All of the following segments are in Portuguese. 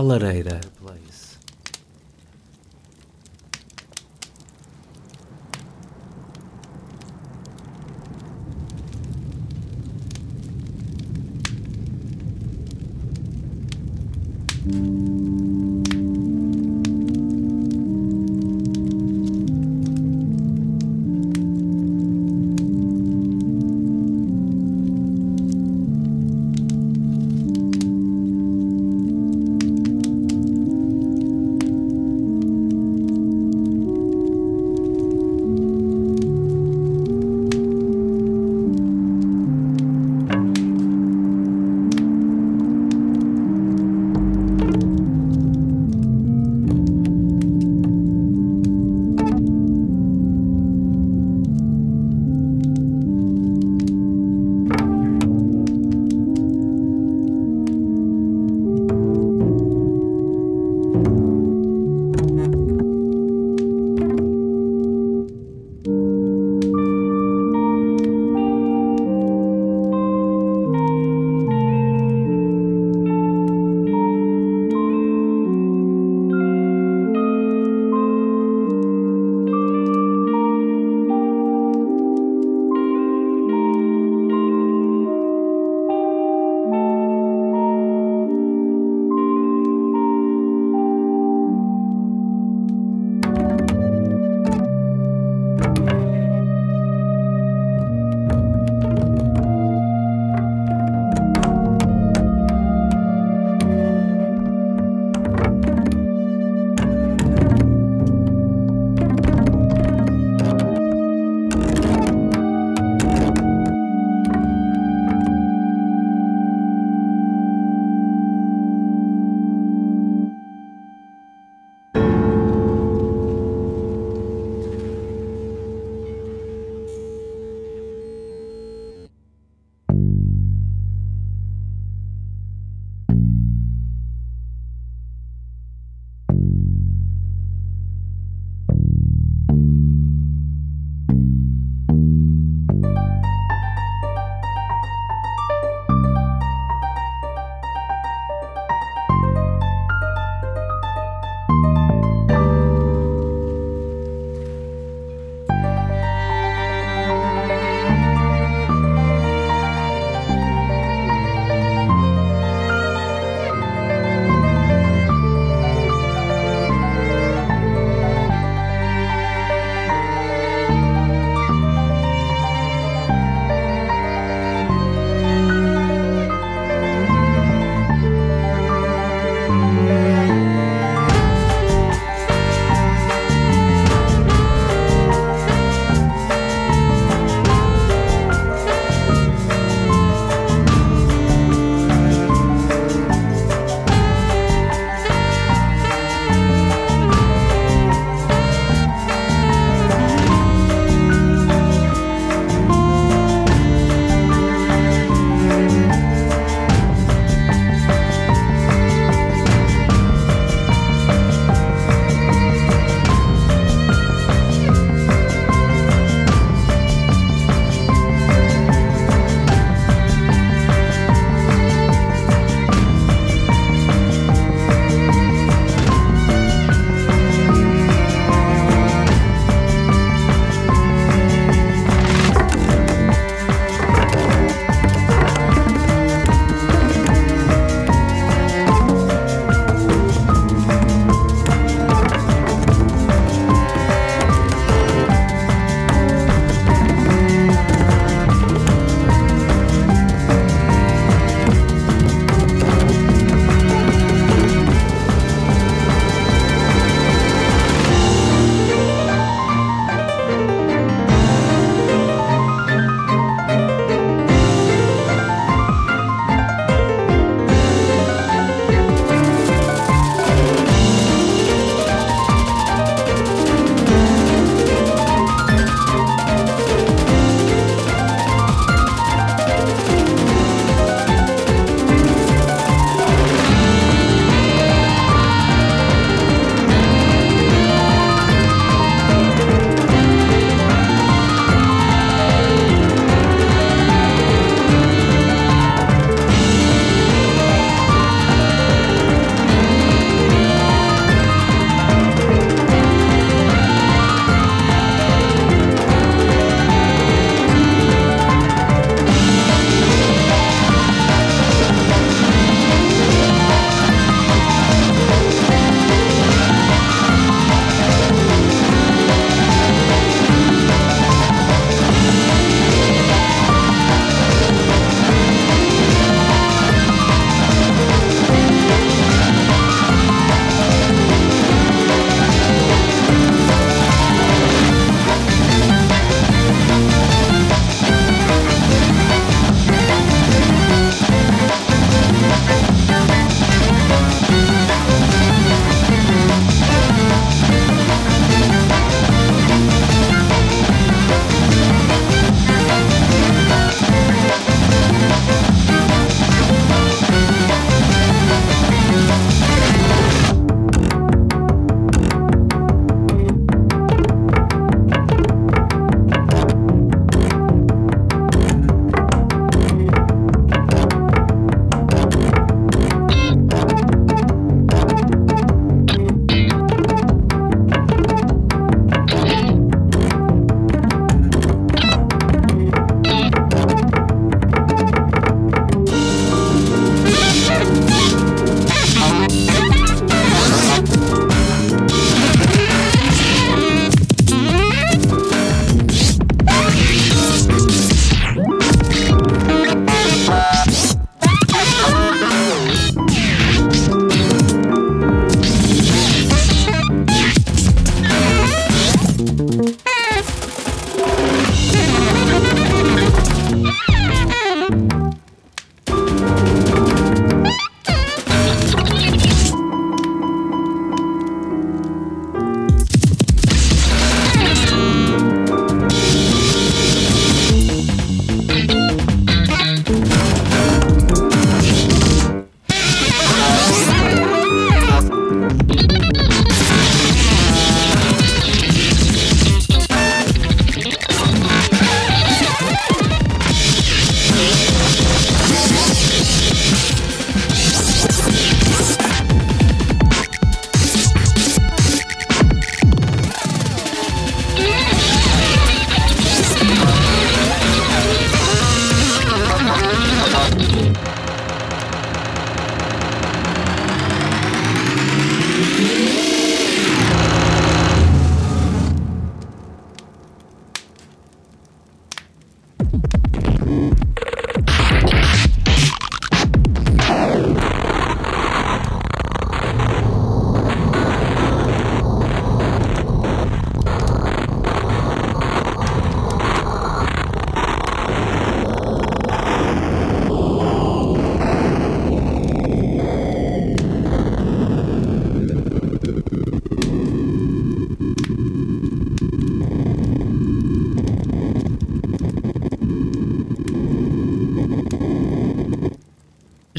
à lareira.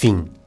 Fin.